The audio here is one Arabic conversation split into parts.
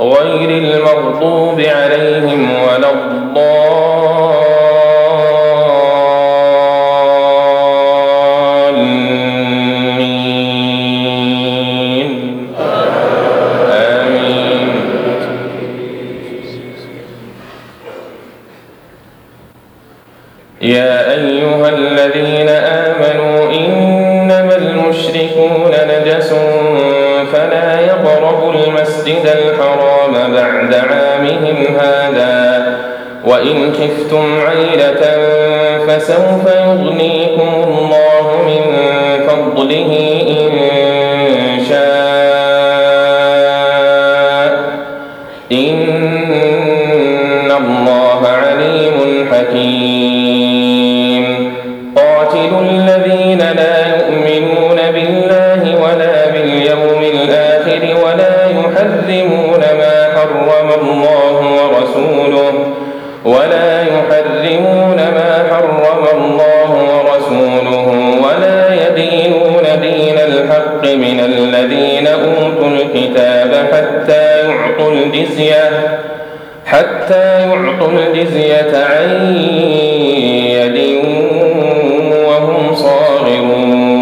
غير المغضوب عليهم ولا الضالين. آمين. يا أيها الذين آمنوا إنما المشركون الحرام بعد عامهم هذا وإن خفتم عيلة فسوف يغنيكم الله من فضله إن الجزية حتى يعطوا الجزية عن يد وهم صاغرون.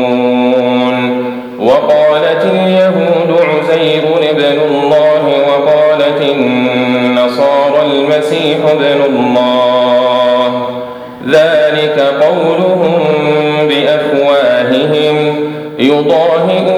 وقالت اليهود عزير ابن الله وقالت النصارى المسيح ابن الله. ذلك قولهم بأفواههم. يضاهئون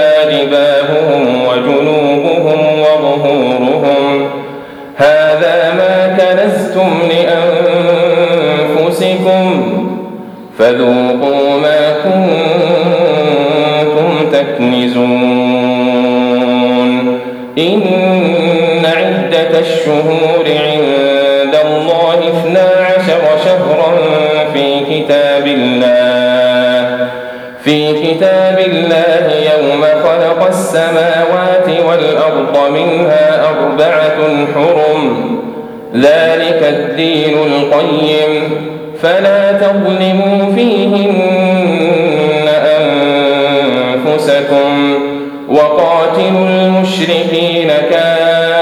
بها جباههم وجنوبهم وظهورهم. هذا ما كنزتم لأنفسكم. فذوقوا ما كنتم تكنزون. إن عدة الشهور عند الله اثنا عشر شهرا في كتاب الله. في كتاب الله السماوات والأرض منها أربعة حرم. ذلك الدين القيم. فلا تظلموا فيهن أنفسكم. وقاتلوا المشركين كافة.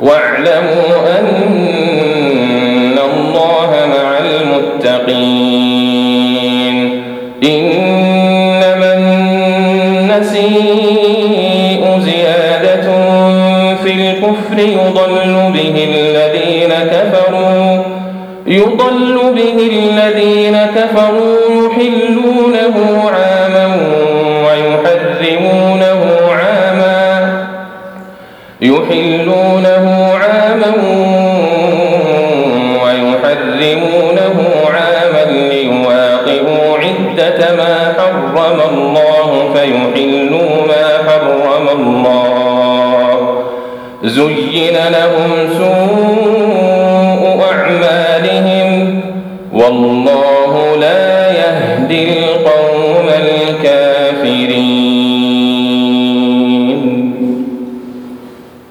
واعلموا أن الله مع المتقين. إنما النسيء زيادة في الكفر يضل به الذين كفروا يضل به الذين كفروا حرم الله فيحلوا ما حرم الله. زين لهم سوء أعمالهم. والله